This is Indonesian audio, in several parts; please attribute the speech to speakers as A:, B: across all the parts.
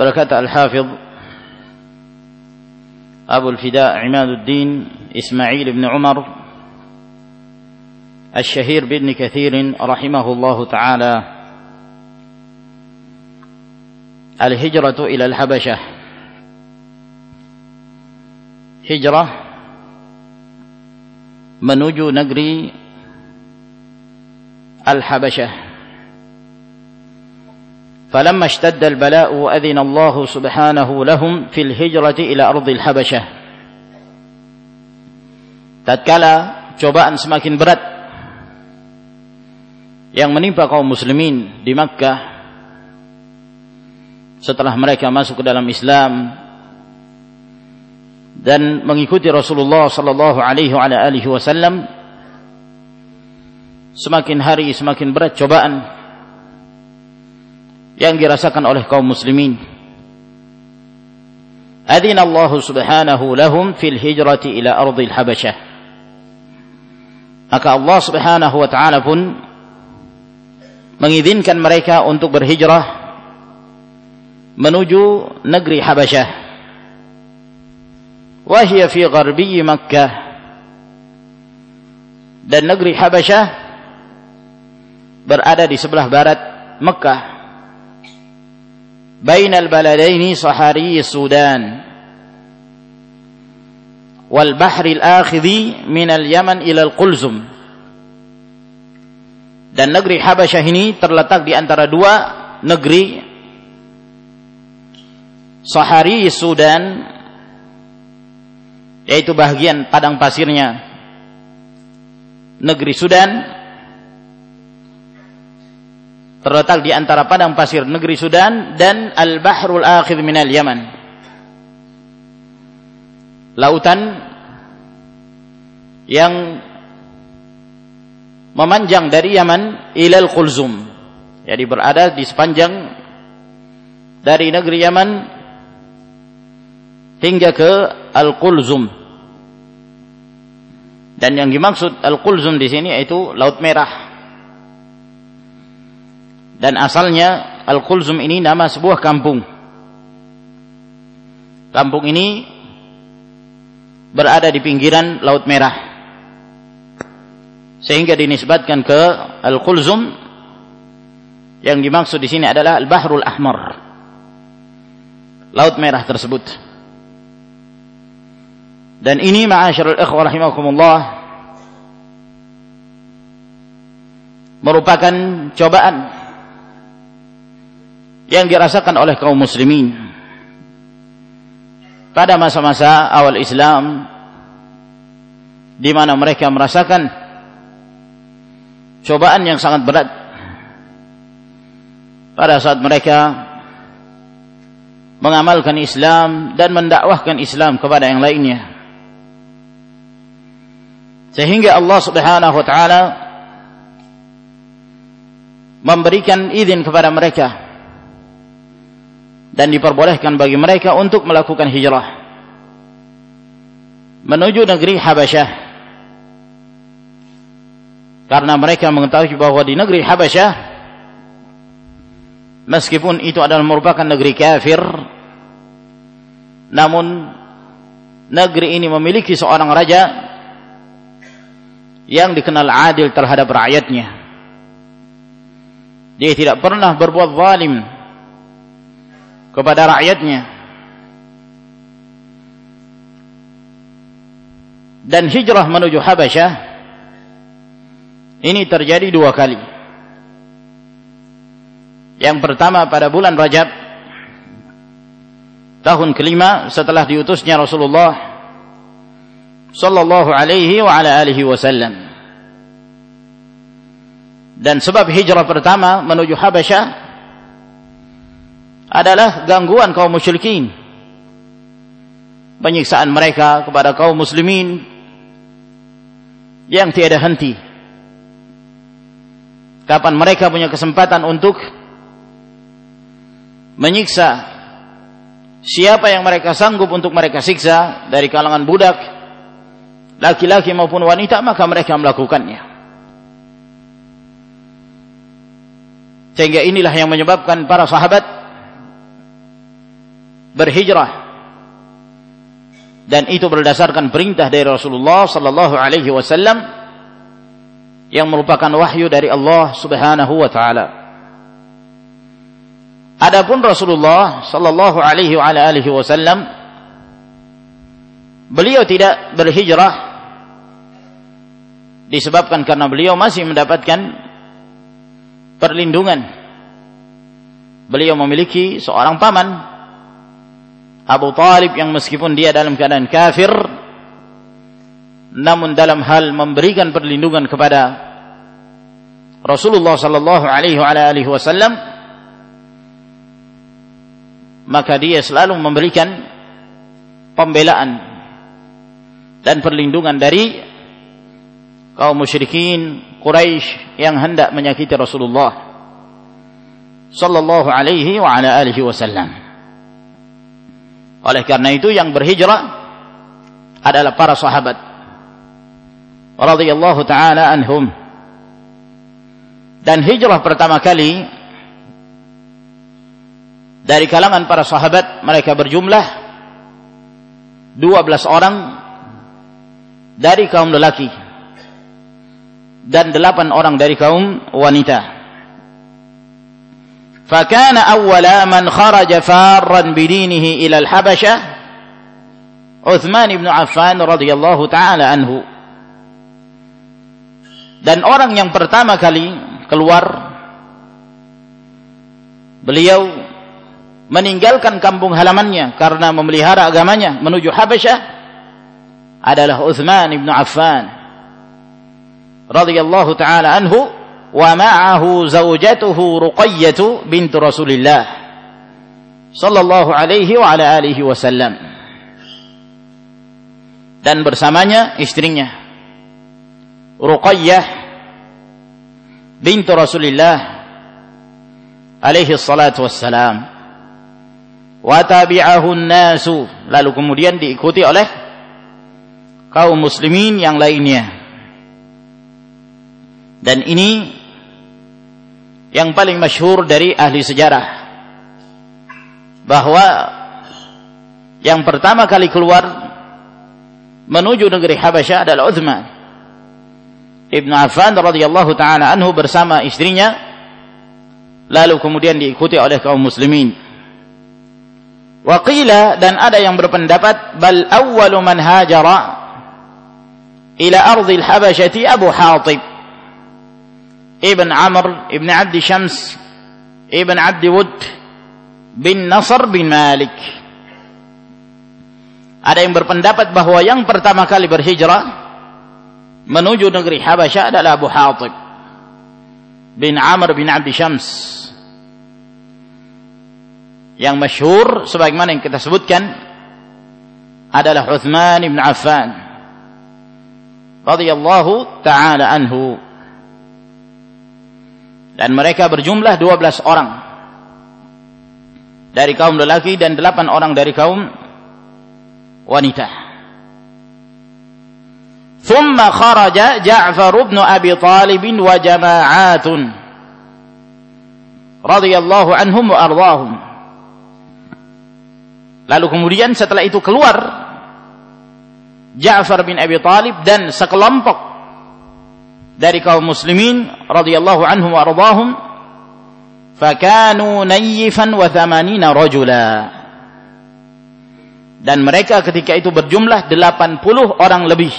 A: berkata Al-Hafidh Abu Al-Fida Imaduddin Ismail bin Umar Al-Shahir bin Kathir rahimahullah taala Al-hijratu ila al-Habasyah Hijrah menuju negeri Al-Habasyah فلما اشتد البلاء أذن الله سبحانه لهم في الهجرة إلى أرض الحبشة tatkala cobaan semakin berat yang menimpa kaum muslimin di Makkah setelah mereka masuk ke dalam Islam dan mengikuti Rasulullah sallallahu alaihi wasallam semakin hari semakin berat cobaan yang dirasakan oleh kaum muslimin. Adina Allah Subhanahu lahum fil hijrati ila ardil Habasyah. Maka Allah Subhanahu wa taala pun mengizinkan mereka untuk berhijrah menuju negeri Habasyah. Wahia fi gharbi Makkah. Dan negeri Habasyah berada di sebelah barat Mekah. بين البلدين صحاري السودان والبحر الآخذ من اليمن إلى القلزم dan negeri Habasyah ini terletak di antara dua negeri Sahari Sudan yaitu bagian padang pasirnya negeri Sudan terletak di antara padang pasir negeri Sudan dan Al-Bahrul Akhir minal Yaman. Lautan yang memanjang dari Yaman ilal Qulzum. Jadi berada di sepanjang dari negeri Yaman hingga ke Al-Qulzum. Dan yang dimaksud Al-Qulzum di sini yaitu Laut Merah dan asalnya Al-Kulzum ini nama sebuah kampung. Kampung ini berada di pinggiran Laut Merah. Sehingga dinisbatkan ke Al-Kulzum yang dimaksud di sini adalah Al-Bahrul Ahmar. Laut Merah tersebut. Dan ini ma'asyarul ikhwah rahimakumullah merupakan cobaan yang dirasakan oleh kaum muslimin. Pada masa-masa awal Islam di mana mereka merasakan cobaan yang sangat berat. Pada saat mereka mengamalkan Islam dan mendakwahkan Islam kepada yang lainnya. Sehingga Allah Subhanahu wa taala memberikan izin kepada mereka dan diperbolehkan bagi mereka untuk melakukan hijrah. Menuju negeri Habasyah. Karena mereka mengetahui bahwa di negeri Habasyah meskipun itu adalah merupakan negeri kafir namun negeri ini memiliki seorang raja yang dikenal adil terhadap rakyatnya. Dia tidak pernah berbuat zalim kepada rakyatnya. Dan hijrah menuju Habasyah ini terjadi dua kali. Yang pertama pada bulan Rajab tahun kelima setelah diutusnya Rasulullah sallallahu alaihi wa ala alihi wasallam. Dan sebab hijrah pertama menuju Habasyah adalah gangguan kaum musyrikin. Penyiksaan mereka kepada kaum muslimin yang tiada henti. Kapan mereka punya kesempatan untuk menyiksa siapa yang mereka sanggup untuk mereka siksa dari kalangan budak laki-laki maupun wanita maka mereka melakukannya. Sehingga inilah yang menyebabkan para sahabat berhijrah dan itu berdasarkan perintah dari Rasulullah sallallahu alaihi wasallam yang merupakan wahyu dari Allah Subhanahu wa taala. Adapun Rasulullah sallallahu alaihi wa alihi wasallam beliau tidak berhijrah disebabkan karena beliau masih mendapatkan perlindungan. Beliau memiliki seorang paman Abu Talib yang meskipun dia dalam keadaan kafir namun dalam hal memberikan perlindungan kepada Rasulullah sallallahu alaihi wasallam maka dia selalu memberikan pembelaan dan perlindungan dari kaum musyrikin Quraisy yang hendak menyakiti Rasulullah sallallahu alaihi wa ala alihi wasallam oleh karena itu yang berhijrah adalah para sahabat radhiyallahu taala anhum. Dan hijrah pertama kali dari kalangan para sahabat mereka berjumlah 12 orang dari kaum lelaki dan 8 orang dari kaum wanita. فكان أول من خرج فارا بدينه إلى الحبشة عثمان بن عفان رضي الله تعالى عنه dan orang yang pertama kali keluar beliau meninggalkan kampung halamannya karena memelihara agamanya menuju Habasyah adalah Uthman ibn Affan radhiyallahu taala anhu wa ma'ahu zawjatuhu Ruqayyah bint Rasulillah sallallahu alaihi wa ala alihi wasallam. Dan bersamanya istrinya Ruqayyah bintu Rasulullah alaihi salatu wassalam. Wa nasu lalu kemudian diikuti oleh kaum muslimin yang lainnya. Dan ini yang paling masyhur dari ahli sejarah bahwa yang pertama kali keluar menuju negeri Habasyah adalah Uthman Ibnu Affan radhiyallahu taala anhu bersama istrinya lalu kemudian diikuti oleh kaum muslimin. Waqila dan ada yang berpendapat bal awwalu man hajara ila ardil habasyati Abu Hatib Ibn Amr Ibn Abd Syams Ibn Abd Wud bin Nasr bin Malik. Ada yang berpendapat bahwa yang pertama kali berhijrah menuju negeri Habasyah adalah Abu Hatib bin Amr bin Abdi Syams yang masyhur sebagaimana yang kita sebutkan adalah Uthman bin Affan radhiyallahu taala anhu dan mereka berjumlah 12 orang dari kaum lelaki dan 8 orang dari kaum wanita ثم خرج جعفر بن أبي طالب وجماعات رضي الله عنهم وأرضاهم lalu kemudian setelah itu keluar Ja'far bin Abi Talib dan sekelompok dari kaum muslimin radhiyallahu anhum wa ardahum fakanu nayyifan wa thamanina rajula dan mereka ketika itu berjumlah 80 orang lebih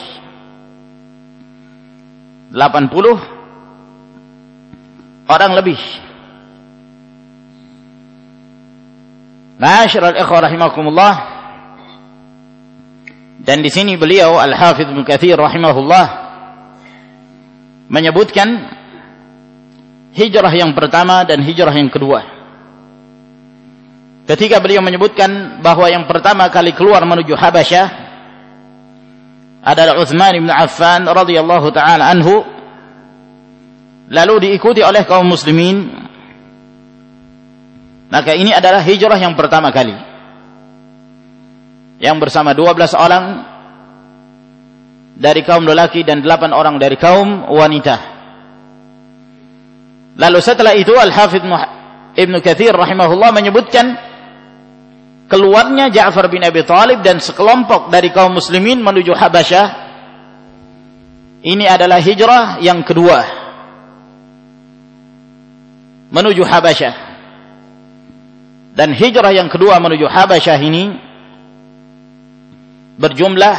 A: 80 orang lebih. Ma'asyiral ikhwah rahimakumullah. Dan di sini beliau Al-Hafidz Ibnu Katsir rahimahullah menyebutkan hijrah yang pertama dan hijrah yang kedua. Ketika beliau menyebutkan bahwa yang pertama kali keluar menuju Habasyah adalah Uthman bin Affan radhiyallahu taala anhu lalu diikuti oleh kaum muslimin maka ini adalah hijrah yang pertama kali yang bersama 12 orang dari kaum lelaki dan 8 orang dari kaum wanita. Lalu setelah itu Al-Hafidh Ibn Kathir rahimahullah menyebutkan keluarnya Ja'far bin Abi Thalib dan sekelompok dari kaum muslimin menuju Habasyah. Ini adalah hijrah yang kedua menuju Habasyah. Dan hijrah yang kedua menuju Habasyah ini berjumlah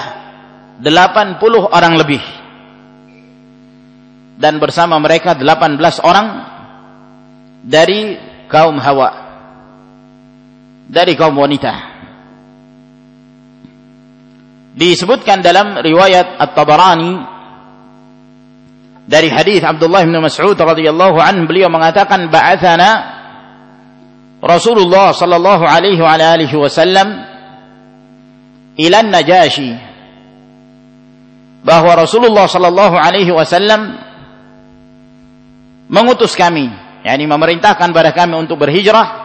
A: 80 orang lebih dan bersama mereka 18 orang dari kaum Hawa dari kaum wanita. Disebutkan dalam riwayat At-Tabarani dari hadis Abdullah bin Mas'ud radhiyallahu anhu beliau mengatakan ba'athana Rasulullah sallallahu alaihi wa alihi wasallam ila Najashi bahwa Rasulullah sallallahu alaihi wasallam mengutus kami yakni memerintahkan pada kami untuk berhijrah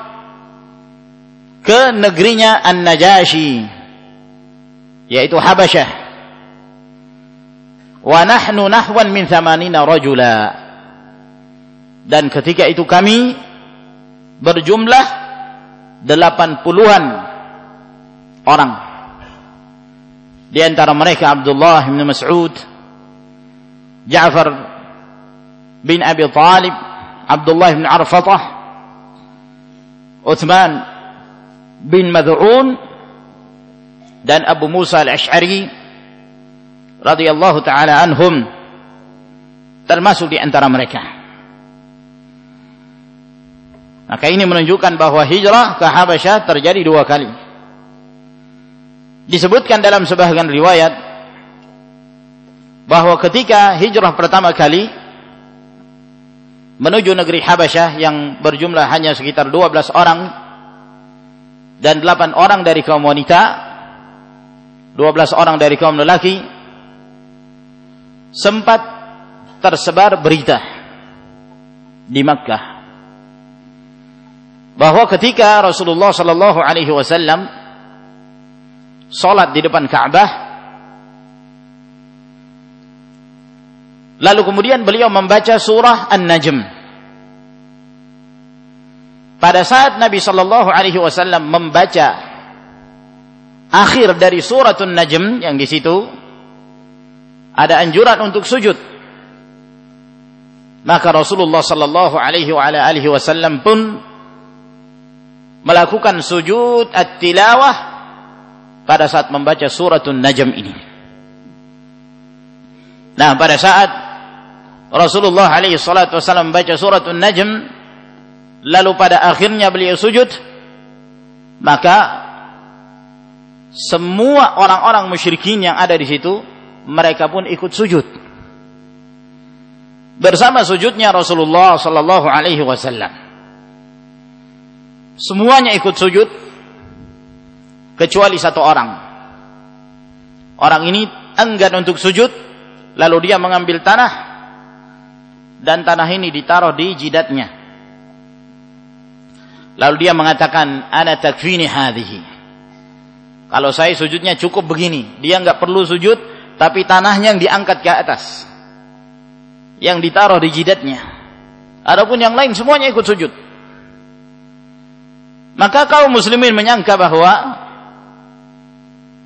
A: ke negerinya An-Najashi yaitu Habasyah. Wa nahnu nahwan min thamanina rajula. Dan ketika itu kami berjumlah delapan puluhan orang di antara mereka Abdullah bin Mas'ud Ja'far bin Abi Talib Abdullah bin Arfatah Uthman bin Mad'un dan Abu Musa al-Ash'ari radhiyallahu taala anhum termasuk di antara mereka. Maka ini menunjukkan bahwa hijrah ke Habasyah terjadi dua kali. Disebutkan dalam sebagian riwayat bahwa ketika hijrah pertama kali menuju negeri Habasyah yang berjumlah hanya sekitar 12 orang dan delapan orang dari kaum wanita, dua belas orang dari kaum lelaki, sempat tersebar berita di Makkah bahwa ketika Rasulullah Sallallahu Alaihi Wasallam sholat di depan Ka'bah, lalu kemudian beliau membaca surah An-Najm. Pada saat Nabi Shallallahu Alaihi Wasallam membaca akhir dari suratun Najm yang di situ ada anjuran untuk sujud. Maka Rasulullah Shallallahu Alaihi Wasallam pun melakukan sujud at-tilawah pada saat membaca suratun Najm ini. Nah, pada saat Rasulullah alaihi salatu wasallam membaca suratun Najm lalu pada akhirnya beliau sujud maka semua orang-orang musyrikin yang ada di situ mereka pun ikut sujud bersama sujudnya Rasulullah sallallahu alaihi wasallam semuanya ikut sujud kecuali satu orang orang ini enggan untuk sujud lalu dia mengambil tanah dan tanah ini ditaruh di jidatnya Lalu dia mengatakan, "Ana takfini hadhihi." Kalau saya sujudnya cukup begini, dia enggak perlu sujud, tapi tanahnya yang diangkat ke atas. Yang ditaruh di jidatnya. Adapun yang lain semuanya ikut sujud. Maka kaum muslimin menyangka bahwa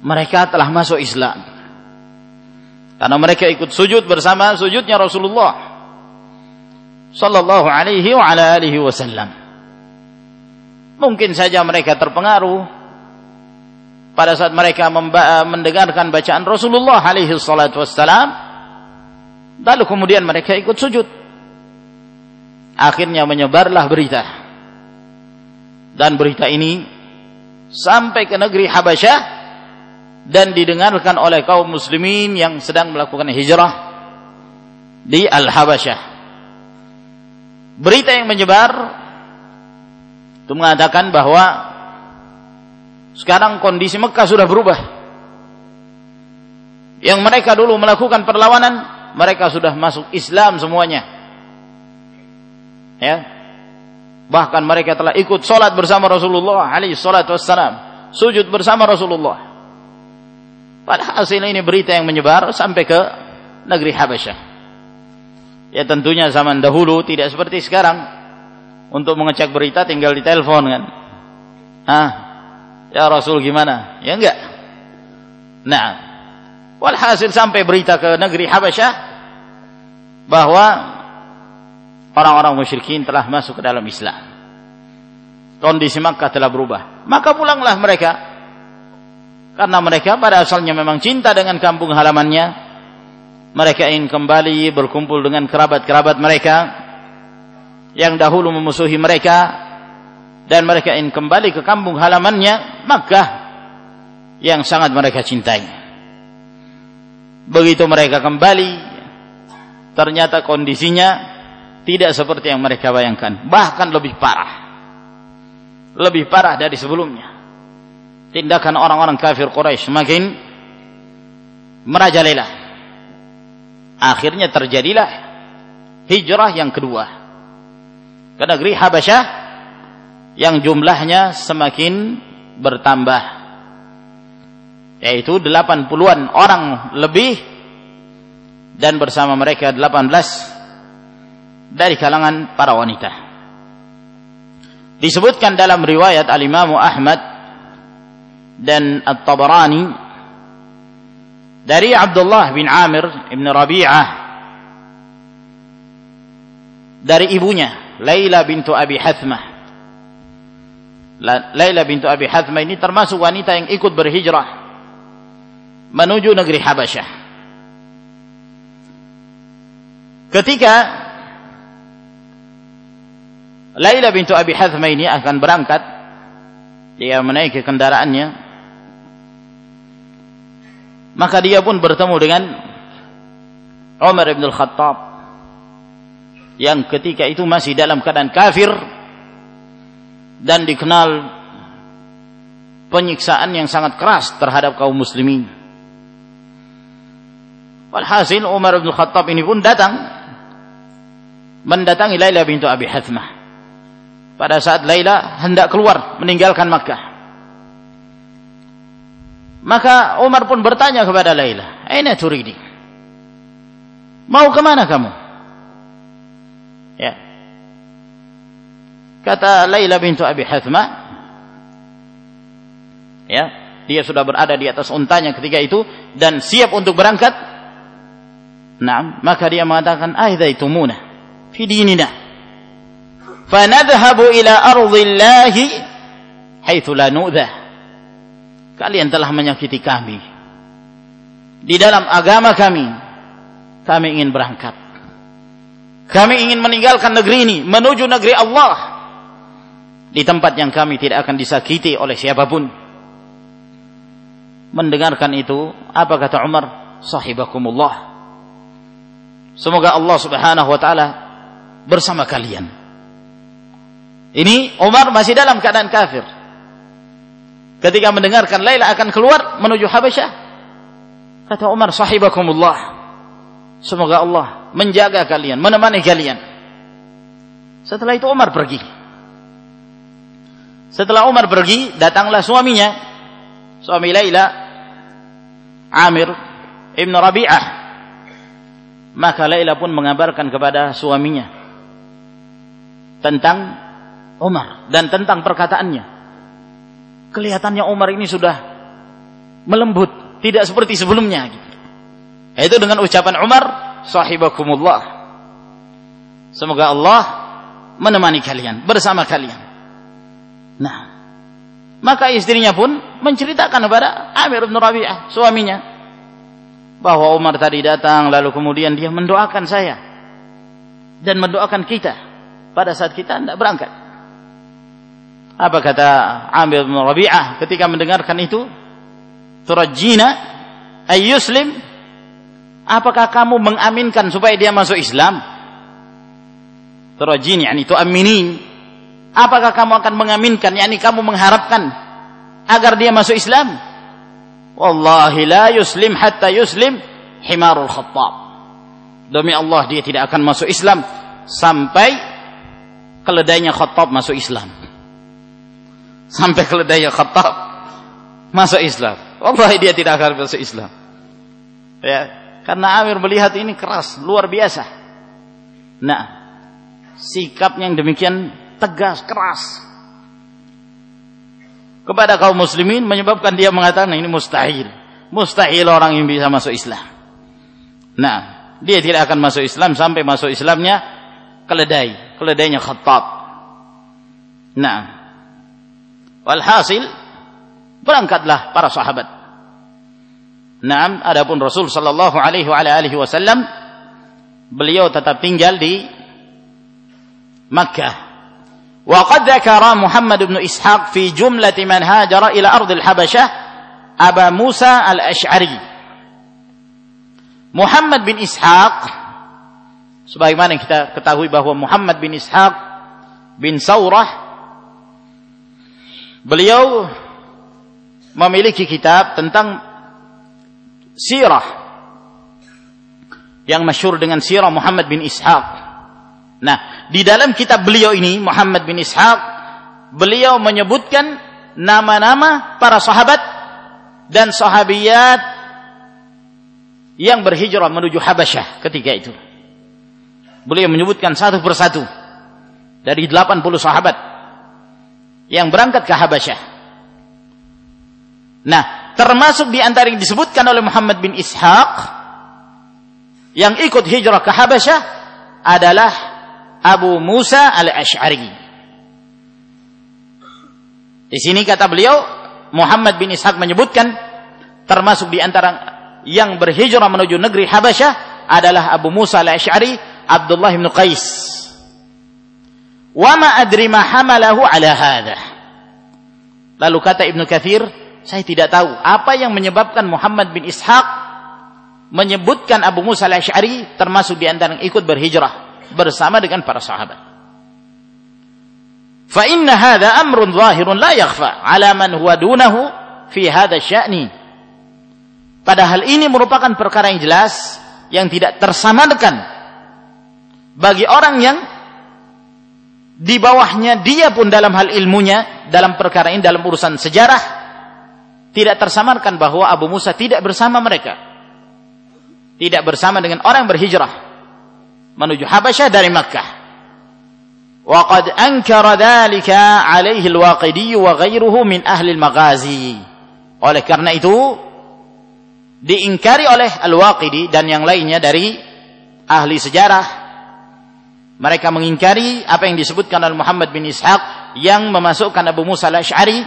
A: mereka telah masuk Islam. Karena mereka ikut sujud bersama sujudnya Rasulullah sallallahu alaihi wa ala alihi wasallam. Mungkin saja mereka terpengaruh pada saat mereka mendengarkan bacaan Rasulullah alaihi salatu lalu kemudian mereka ikut sujud akhirnya menyebarlah berita dan berita ini sampai ke negeri Habasyah dan didengarkan oleh kaum muslimin yang sedang melakukan hijrah di Al-Habasyah berita yang menyebar itu mengatakan bahwa sekarang kondisi Mekah sudah berubah. Yang mereka dulu melakukan perlawanan, mereka sudah masuk Islam semuanya. Ya. Bahkan mereka telah ikut salat bersama Rasulullah alaihi salatu wassalam, sujud bersama Rasulullah. Pada hasil ini berita yang menyebar sampai ke negeri Habasyah. Ya tentunya zaman dahulu tidak seperti sekarang untuk mengecek berita tinggal di telepon kan. Ah, Ya Rasul gimana? Ya enggak. Nah, walhasil sampai berita ke negeri Habasyah bahwa orang-orang musyrikin telah masuk ke dalam Islam. Kondisi Makkah telah berubah. Maka pulanglah mereka. Karena mereka pada asalnya memang cinta dengan kampung halamannya. Mereka ingin kembali berkumpul dengan kerabat-kerabat mereka yang dahulu memusuhi mereka dan mereka ingin kembali ke kampung halamannya Makkah yang sangat mereka cintai begitu mereka kembali ternyata kondisinya tidak seperti yang mereka bayangkan bahkan lebih parah lebih parah dari sebelumnya tindakan orang-orang kafir Quraisy semakin merajalela. Akhirnya terjadilah hijrah yang kedua. Ke negeri Habasyah yang jumlahnya semakin bertambah. Yaitu 80-an orang lebih dan bersama mereka 18 dari kalangan para wanita. Disebutkan dalam riwayat al-Imam Ahmad dan At-Tabarani dari Abdullah bin Amir bin Rabi'ah dari ibunya Laila bintu Abi Hathmah Laila bintu Abi Hathma ini termasuk wanita yang ikut berhijrah menuju negeri Habasyah. Ketika Laila bintu Abi Hathma ini akan berangkat, dia menaiki kendaraannya, maka dia pun bertemu dengan Umar bin Al-Khattab yang ketika itu masih dalam keadaan kafir dan dikenal penyiksaan yang sangat keras terhadap kaum muslimin. Walhasil Umar bin Khattab ini pun datang mendatangi Laila bintu Abi Hathmah. Pada saat Laila hendak keluar meninggalkan Makkah. Maka Umar pun bertanya kepada Laila, "Aina turidi?" Mau ke mana kamu? Ya, Kata Laila bintu Abi Hathma, ya, dia sudah berada di atas untanya ketika itu dan siap untuk berangkat. Nah, maka dia mengatakan, "Aidaitumuna fi dinina." Fanadhhabu ila ardillahi haitsu la nu'dha. Kalian telah menyakiti kami. Di dalam agama kami, kami ingin berangkat. Kami ingin meninggalkan negeri ini menuju negeri Allah di tempat yang kami tidak akan disakiti oleh siapa pun. Mendengarkan itu, apa kata Umar? Sahibakumullah. Semoga Allah Subhanahu wa taala bersama kalian. Ini Umar masih dalam keadaan kafir. Ketika mendengarkan Laila akan keluar menuju Habasyah, kata Umar, "Sahibakumullah." Semoga Allah menjaga kalian, menemani kalian. Setelah itu Umar pergi. Setelah Umar pergi, datanglah suaminya, suami Laila, Amir Ibn Rabi'ah. Maka Laila pun mengabarkan kepada suaminya tentang Umar dan tentang perkataannya. Kelihatannya Umar ini sudah melembut, tidak seperti sebelumnya. Itu dengan ucapan Umar, sahibakumullah. Semoga Allah menemani kalian, bersama kalian. Nah, maka istrinya pun menceritakan kepada Amir bin Rabi'ah, suaminya, bahwa Umar tadi datang lalu kemudian dia mendoakan saya dan mendoakan kita pada saat kita tidak berangkat. Apa kata Amir bin Rabi'ah ketika mendengarkan itu? Turajjina ayyuslim Apakah kamu mengaminkan supaya dia masuk Islam? Turajjini yani tu'amminin Apakah kamu akan mengaminkan, yakni kamu mengharapkan agar dia masuk Islam? Wallahi la yuslim hatta yuslim himarul khattab. Demi Allah dia tidak akan masuk Islam sampai keledainya khattab masuk Islam. Sampai keledainya khattab masuk Islam. Wallahi dia tidak akan masuk Islam. Ya, karena Amir melihat ini keras, luar biasa. Nah, sikapnya yang demikian tegas, keras. kepada kaum muslimin menyebabkan dia mengatakan ini mustahil. Mustahil orang yang bisa masuk Islam. Nah, dia tidak akan masuk Islam sampai masuk Islamnya keledai, keledainya Khattab. Nah, Walhasil berangkatlah para sahabat. Naam, adapun Rasul sallallahu alaihi wasallam beliau tetap tinggal di Makkah. Wa qad dzakara Muhammad bin Ishaq fi jumlati man hajara ila ardil Habasyah Aba Musa al-Asy'ari. Muhammad bin Ishaq sebagaimana kita ketahui bahwa Muhammad bin Ishaq bin Saurah beliau memiliki kitab tentang sirah yang masyhur dengan sirah Muhammad bin Ishaq Nah, di dalam kitab beliau ini Muhammad bin Ishaq beliau menyebutkan nama-nama para sahabat dan sahabiyat yang berhijrah menuju Habasyah ketika itu. Beliau menyebutkan satu persatu dari 80 sahabat yang berangkat ke Habasyah. Nah, termasuk di antara yang disebutkan oleh Muhammad bin Ishaq yang ikut hijrah ke Habasyah adalah Abu Musa al-Ash'ari. Di sini kata beliau, Muhammad bin Ishaq menyebutkan termasuk di antara yang berhijrah menuju negeri Habasyah adalah Abu Musa al-Ash'ari, Abdullah bin Qais. Wa ma adri ma hamalahu ala hadha. Lalu kata Ibnu Katsir, saya tidak tahu apa yang menyebabkan Muhammad bin Ishaq menyebutkan Abu Musa al-Ash'ari termasuk di antara yang ikut berhijrah bersama dengan para sahabat. Fa inna hadha amrun zahirun la yakhfa ala man huwa dunahu fi hadha sya'ni. Padahal ini merupakan perkara yang jelas yang tidak tersamarkan bagi orang yang di bawahnya dia pun dalam hal ilmunya dalam perkara ini dalam urusan sejarah tidak tersamarkan bahwa Abu Musa tidak bersama mereka tidak bersama dengan orang yang berhijrah menuju Habasyah dari Makkah. Ankara dhalika alaihi al-Waqidi wa ghairuhu min ahli al-maghazi. Oleh karena itu diingkari oleh Al-Waqidi dan yang lainnya dari ahli sejarah mereka mengingkari apa yang disebutkan oleh Muhammad bin Ishaq yang memasukkan Abu Musa al-Ash'ari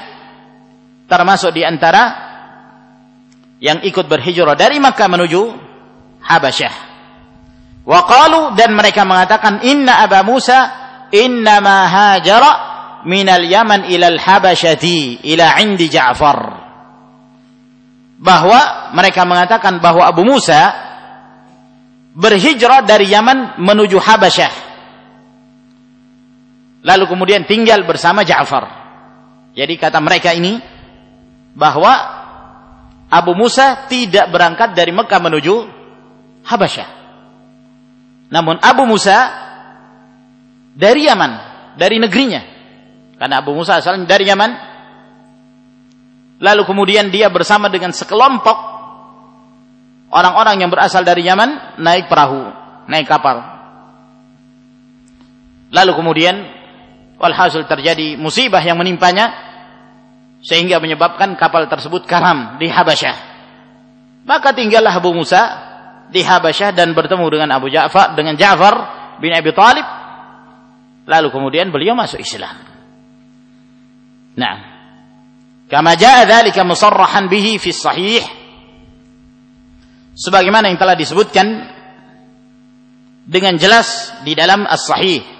A: termasuk di antara yang ikut berhijrah dari Makkah menuju Habasyah. Waqalu dan mereka mengatakan inna Aba Musa inna ma hajara minal Yaman ilal Habasyati ila indi Ja'far. Bahwa mereka mengatakan bahwa Abu Musa berhijrah dari Yaman menuju Habasyah. Lalu kemudian tinggal bersama Ja'far. Jadi kata mereka ini bahwa Abu Musa tidak berangkat dari Mekah menuju Habasyah namun Abu Musa dari Yaman, dari negerinya. Karena Abu Musa asalnya dari Yaman. Lalu kemudian dia bersama dengan sekelompok orang-orang yang berasal dari Yaman naik perahu, naik kapal. Lalu kemudian walhasil terjadi musibah yang menimpanya sehingga menyebabkan kapal tersebut karam di Habasyah. Maka tinggallah Abu Musa di Habasyah dan bertemu dengan Abu Ja'far dengan Ja'far bin Abi Talib. Lalu kemudian beliau masuk Islam. Nah kama jaa dzalika musarrahan bihi fi sahih. Sebagaimana yang telah disebutkan dengan jelas di dalam as-sahih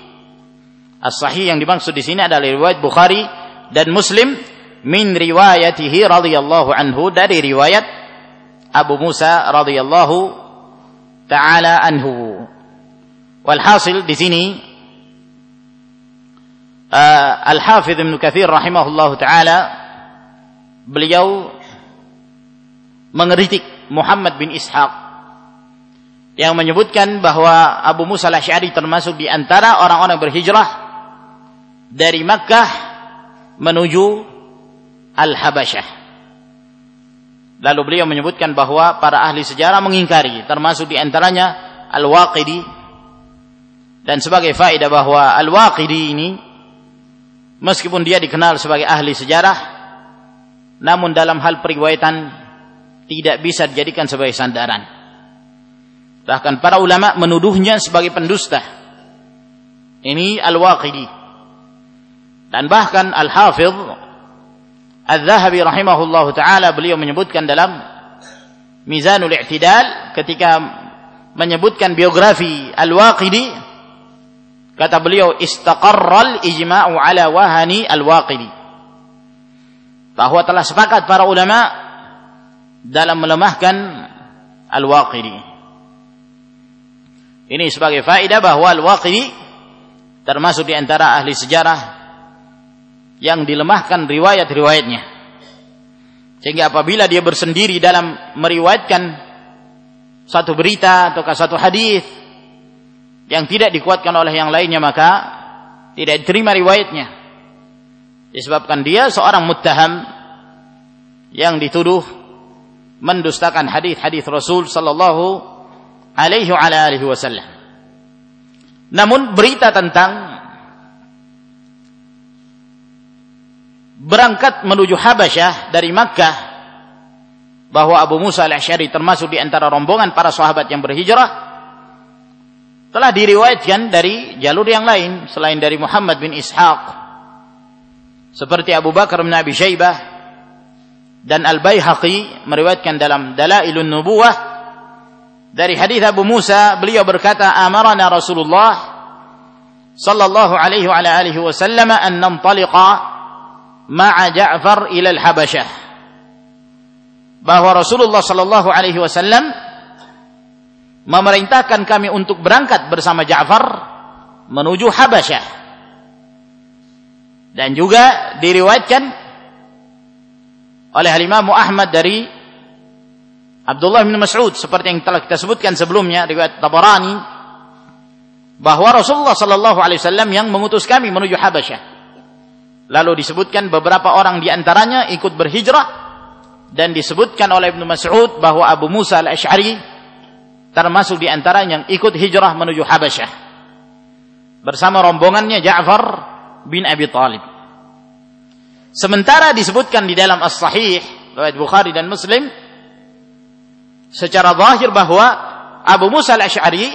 A: as-sahih yang dimaksud di sini adalah riwayat Bukhari dan Muslim min riwayatihi radhiyallahu anhu dari riwayat Abu Musa radhiyallahu taala anhu. Walhasil di sini uh, Al-Hafidh Ibn Kathir rahimahullah taala beliau mengeritik Muhammad bin Ishaq yang menyebutkan bahwa Abu Musa al-Asy'ari termasuk di antara orang-orang berhijrah dari Makkah menuju Al-Habasyah. Lalu beliau menyebutkan bahwa para ahli sejarah mengingkari, termasuk di antaranya Al-Waqidi. Dan sebagai faedah bahwa Al-Waqidi ini, meskipun dia dikenal sebagai ahli sejarah, namun dalam hal periwayatan tidak bisa dijadikan sebagai sandaran. Bahkan para ulama menuduhnya sebagai pendusta. Ini Al-Waqidi. Dan bahkan Al-Hafidh Al-Zahabi rahimahullahu taala beliau menyebutkan dalam Mizanul I'tidal ketika menyebutkan biografi Al-Waqidi kata beliau istaqarral ijma'u ala wahani Al-Waqidi. Bahwa telah sepakat para ulama dalam melemahkan Al-Waqidi. Ini sebagai faedah bahwa Al-Waqidi termasuk di antara ahli sejarah yang dilemahkan riwayat-riwayatnya. Sehingga apabila dia bersendiri dalam meriwayatkan satu berita atau satu hadis yang tidak dikuatkan oleh yang lainnya maka tidak diterima riwayatnya. Disebabkan dia seorang muttaham yang dituduh mendustakan hadis-hadis Rasul sallallahu alaihi wasallam. Namun berita tentang berangkat menuju Habasyah dari Makkah bahwa Abu Musa al-Asy'ari termasuk di antara rombongan para sahabat yang berhijrah telah diriwayatkan dari jalur yang lain selain dari Muhammad bin Ishaq seperti Abu Bakar bin Abi Syaibah dan Al-Baihaqi meriwayatkan dalam Dalailun Nubuwah. Dari hadis Abu Musa beliau berkata amarana Rasulullah sallallahu alaihi wa alihi wasallam an nantaliqa ma'a Ja'far ila al-Habasyah. Bahwa Rasulullah sallallahu alaihi wasallam memerintahkan kami untuk berangkat bersama Ja'far menuju Habasyah. Dan juga diriwayatkan oleh Imam Ahmad dari Abdullah bin Mas'ud seperti yang telah kita sebutkan sebelumnya riwayat Tabarani bahwa Rasulullah sallallahu alaihi wasallam yang mengutus kami menuju Habasyah Lalu disebutkan beberapa orang di antaranya ikut berhijrah dan disebutkan oleh Ibnu Mas'ud bahwa Abu Musa al-Asy'ari termasuk di antara yang ikut hijrah menuju Habasyah bersama rombongannya Ja'far bin Abi Talib. Sementara disebutkan di dalam As-Sahih riwayat Bukhari dan Muslim secara zahir bahwa Abu Musa al-Asy'ari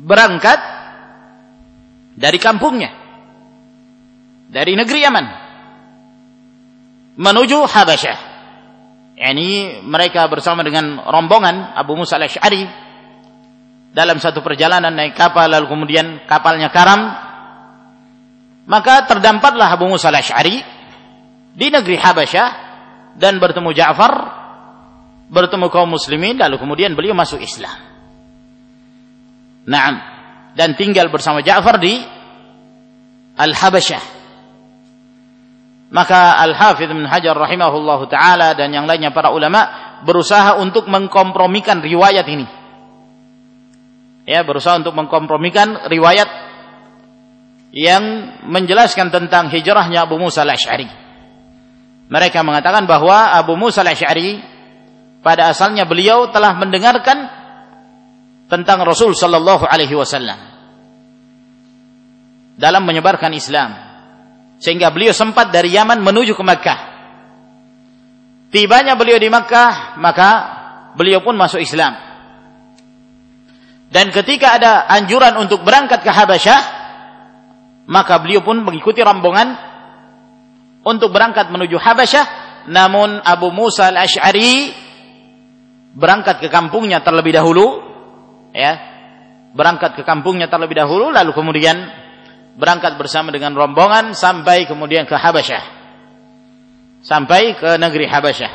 A: berangkat dari kampungnya dari negeri Yaman menuju Habasyah. Yani mereka bersama dengan rombongan Abu Musa al-Asy'ari dalam satu perjalanan naik kapal lalu kemudian kapalnya karam maka terdampatlah Abu Musa al-Asy'ari di negeri Habasyah dan bertemu Ja'far bertemu kaum muslimin lalu kemudian beliau masuk Islam. Naam dan tinggal bersama Ja'far di Al-Habasyah maka Al-Hafidh Ibn Hajar rahimahullahu taala dan yang lainnya para ulama berusaha untuk mengkompromikan riwayat ini. Ya, berusaha untuk mengkompromikan riwayat yang menjelaskan tentang hijrahnya Abu Musa al-Asy'ari. Mereka mengatakan bahwa Abu Musa al-Asy'ari pada asalnya beliau telah mendengarkan tentang Rasul sallallahu alaihi wasallam dalam menyebarkan Islam sehingga beliau sempat dari Yaman menuju ke Makkah. Tibanya beliau di Makkah, maka beliau pun masuk Islam. Dan ketika ada anjuran untuk berangkat ke Habasyah, maka beliau pun mengikuti rombongan untuk berangkat menuju Habasyah, namun Abu Musa al-Ash'ari berangkat ke kampungnya terlebih dahulu, ya. Berangkat ke kampungnya terlebih dahulu lalu kemudian berangkat bersama dengan rombongan sampai kemudian ke Habasyah. Sampai ke negeri Habasyah.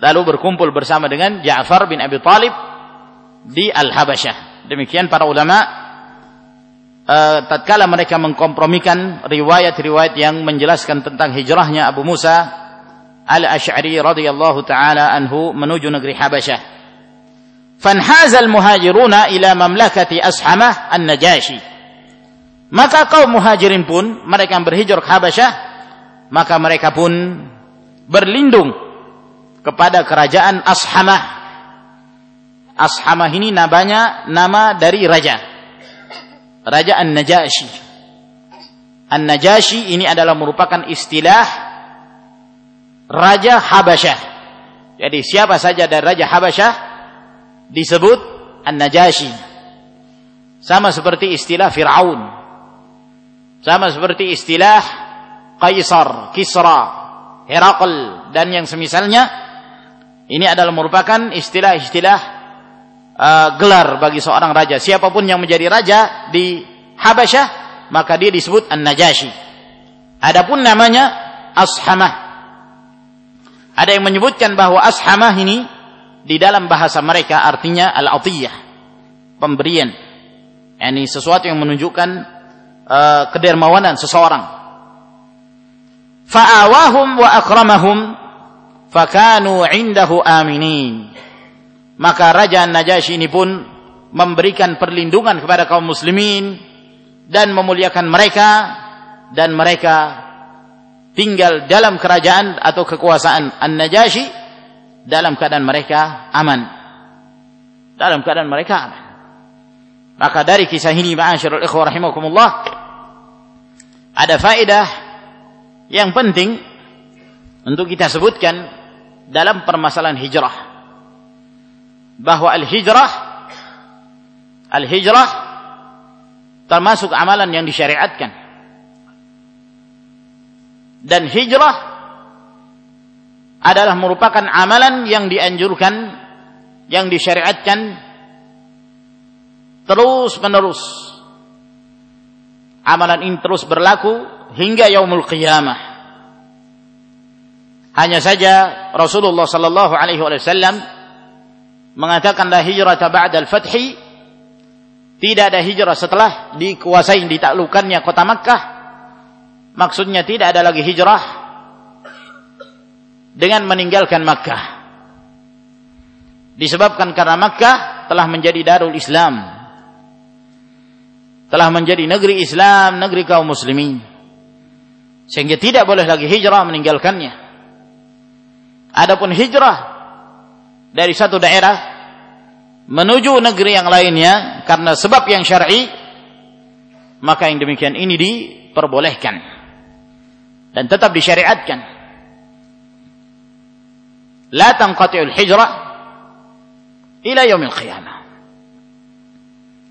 A: Lalu berkumpul bersama dengan Ja'far bin Abi Talib di Al-Habasyah. Demikian para ulama uh, tatkala mereka mengkompromikan riwayat-riwayat yang menjelaskan tentang hijrahnya Abu Musa Al-Asy'ari radhiyallahu taala anhu menuju negeri Habasyah. Fanhazal muhajiruna ila mamlakati Ashamah An-Najashi maka kaum muhajirin pun, mereka yang berhijrah ke Habasyah, maka mereka pun berlindung kepada kerajaan Ashamah. Ashamah ini namanya nama dari raja. Raja An-Najasyi. An-Najasyi ini adalah merupakan istilah raja Habasyah. Jadi siapa saja dari raja Habasyah disebut An-Najashi. Sama seperti istilah Fir'aun. Sama seperti istilah Kaisar, Kisra, Herakl dan yang semisalnya ini adalah merupakan istilah-istilah uh, gelar bagi seorang raja. Siapa pun yang menjadi raja di Habasyah, maka dia disebut An-Najashi. Adapun namanya Ashamah. Ada yang menyebutkan bahwa Ashamah ini di dalam bahasa mereka artinya al-atiyah, pemberian. Ini sesuatu yang menunjukkan uh, kedermawanan seseorang. Fa'awahum wa akramahum fakanu indahu aminin. Maka raja Najasyi ini pun memberikan perlindungan kepada kaum muslimin dan memuliakan mereka dan mereka tinggal dalam kerajaan atau kekuasaan An-Najasyi dalam keadaan mereka aman. Dalam keadaan mereka aman. Maka dari kisah ini ma'asyiral ikhwah rahimakumullah ada faedah yang penting untuk kita sebutkan dalam permasalahan hijrah. Bahwa al-hijrah al-hijrah termasuk amalan yang disyariatkan. Dan hijrah adalah merupakan amalan yang dianjurkan yang disyariatkan terus menerus amalan ini terus berlaku hingga yaumul qiyamah hanya saja Rasulullah sallallahu alaihi wasallam mengatakan la hijrata ba'da al-fathi tidak ada hijrah setelah dikuasai ditaklukannya kota Makkah. Maksudnya tidak ada lagi hijrah dengan meninggalkan Makkah. Disebabkan karena Makkah telah menjadi darul Islam. Telah menjadi negeri Islam, negeri kaum muslimin. Sehingga tidak boleh lagi hijrah meninggalkannya. Adapun hijrah dari satu daerah menuju negeri yang lainnya karena sebab yang syar'i maka yang demikian ini diperbolehkan dan tetap disyariatkan la tanqati'ul hijrah ila yaumil qiyamah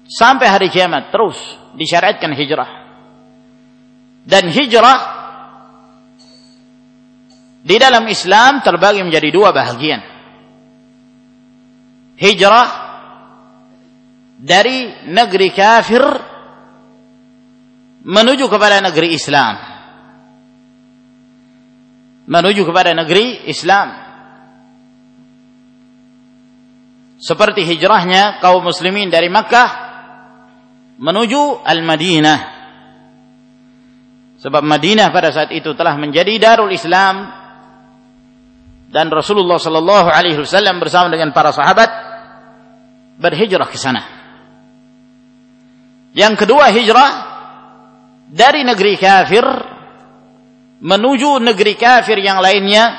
A: sampai hari kiamat terus disyariatkan hijrah dan hijrah di dalam Islam terbagi menjadi dua bahagian. Hijrah dari negeri kafir menuju kepada negeri Islam. Menuju kepada negeri Islam. Seperti hijrahnya kaum muslimin dari Makkah menuju Al-Madinah. Sebab Madinah pada saat itu telah menjadi darul Islam dan Rasulullah sallallahu alaihi wasallam bersama dengan para sahabat berhijrah ke sana. Yang kedua hijrah dari negeri kafir menuju negeri kafir yang lainnya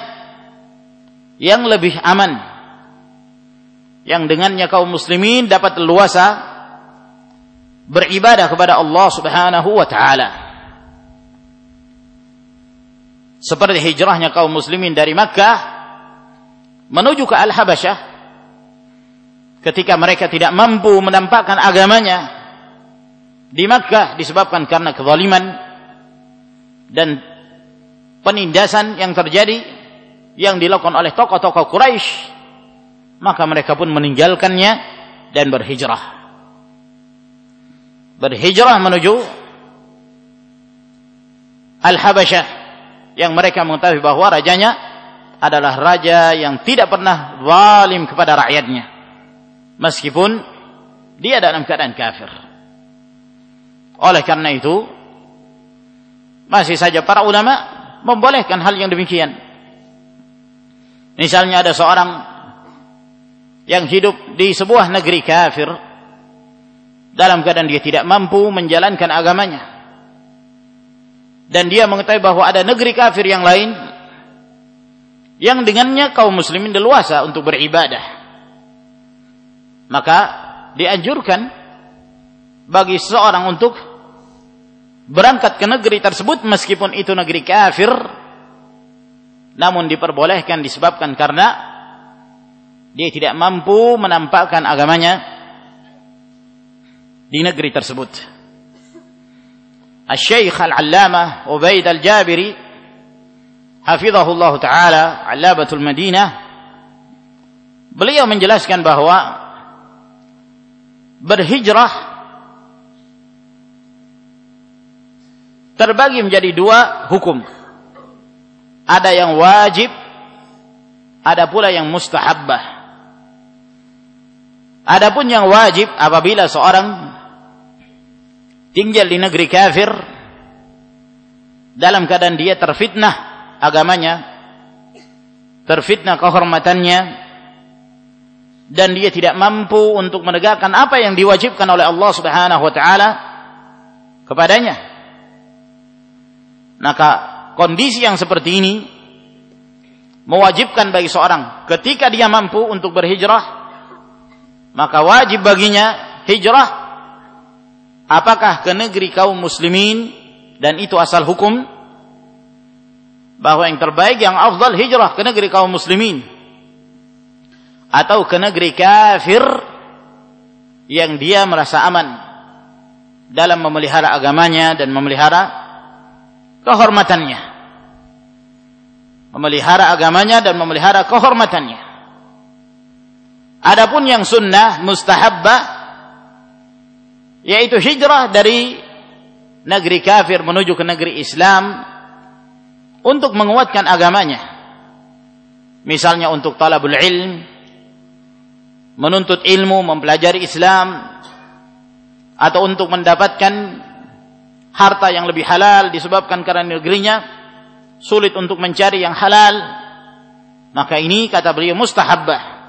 A: yang lebih aman. Yang dengannya kaum muslimin dapat leluasa beribadah kepada Allah Subhanahu wa taala. Seperti hijrahnya kaum muslimin dari Makkah menuju ke Al-Habasyah ketika mereka tidak mampu menampakkan agamanya di Makkah disebabkan karena kezaliman dan penindasan yang terjadi yang dilakukan oleh tokoh-tokoh Quraisy maka mereka pun meninggalkannya dan berhijrah berhijrah menuju Al-Habasyah yang mereka mengetahui bahwa rajanya adalah raja yang tidak pernah zalim kepada rakyatnya. Meskipun dia dalam keadaan kafir. Oleh karena itu masih saja para ulama membolehkan hal yang demikian. Misalnya ada seorang yang hidup di sebuah negeri kafir dalam keadaan dia tidak mampu menjalankan agamanya dan dia mengetahui bahwa ada negeri kafir yang lain yang dengannya kaum muslimin leluasa untuk beribadah. Maka dianjurkan bagi seseorang untuk berangkat ke negeri tersebut meskipun itu negeri kafir namun diperbolehkan disebabkan karena dia tidak mampu menampakkan agamanya di negeri tersebut. Al-Syeikh Al-Allamah Ubaid Al-Jabiri hafizahullah taala Allabatul Madinah beliau menjelaskan bahwa berhijrah terbagi menjadi dua hukum. Ada yang wajib, ada pula yang mustahabbah. Adapun yang wajib apabila seorang tinggal di negeri kafir dalam keadaan dia terfitnah agamanya, terfitnah kehormatannya dan dia tidak mampu untuk menegakkan apa yang diwajibkan oleh Allah Subhanahu wa taala kepadanya. Maka kondisi yang seperti ini mewajibkan bagi seorang ketika dia mampu untuk berhijrah maka wajib baginya hijrah apakah ke negeri kaum muslimin? Dan itu asal hukum. Bahwa yang terbaik yang afdal hijrah ke negeri kaum muslimin. Atau ke negeri kafir yang dia merasa aman dalam memelihara agamanya dan memelihara kehormatannya. Memelihara agamanya dan memelihara kehormatannya. Adapun yang sunnah mustahabbah yaitu hijrah dari negeri kafir menuju ke negeri Islam untuk menguatkan agamanya. Misalnya untuk talabul ilm, menuntut ilmu, mempelajari Islam atau untuk mendapatkan harta yang lebih halal disebabkan karena negerinya sulit untuk mencari yang halal. Maka ini kata beliau mustahabbah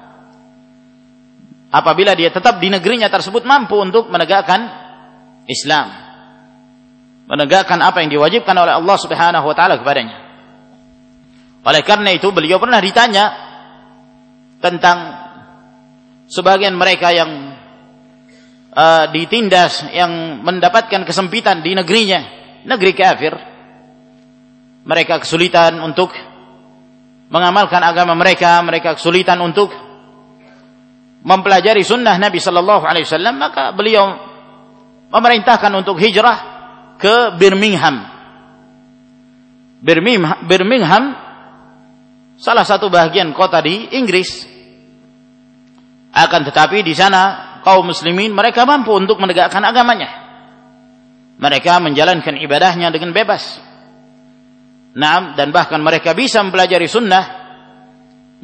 A: apabila dia tetap di negerinya tersebut mampu untuk menegakkan Islam. Menegakkan apa yang diwajibkan oleh Allah Subhanahu wa taala kepadanya. Oleh karena itu beliau pernah ditanya tentang sebagian mereka yang uh, ditindas yang mendapatkan kesempitan di negerinya. Negeri kafir. Mereka kesulitan untuk mengamalkan agama mereka mereka kesulitan untuk mempelajari sunnah Nabi Sallallahu Alaihi Wasallam maka beliau memerintahkan untuk hijrah ke Birmingham. Birmingham, Birmingham salah satu bagian kota di Inggris. Akan tetapi di sana kaum muslimin mereka mampu untuk menegakkan agamanya. Mereka menjalankan ibadahnya dengan bebas. Nah, dan bahkan mereka bisa mempelajari sunnah,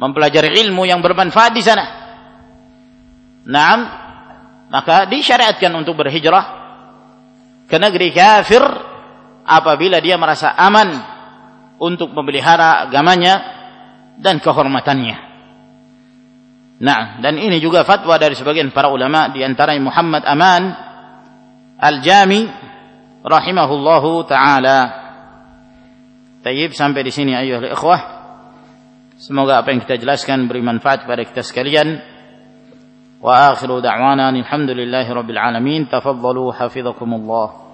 A: mempelajari ilmu yang bermanfaat di sana. Naam, maka disyariatkan untuk berhijrah ke negeri kafir apabila dia merasa aman untuk memelihara agamanya dan kehormatannya. Nah, dan ini juga fatwa dari sebagian para ulama di antaranya Muhammad Aman Al-Jami rahimahullahu taala. Tayyib sampai di sini ayuhal ikhwah. Semoga apa yang kita jelaskan beri manfaat kepada kita sekalian. وآخر دعوانا الحمد لله رب العالمين. تفضلوا حفظكم الله.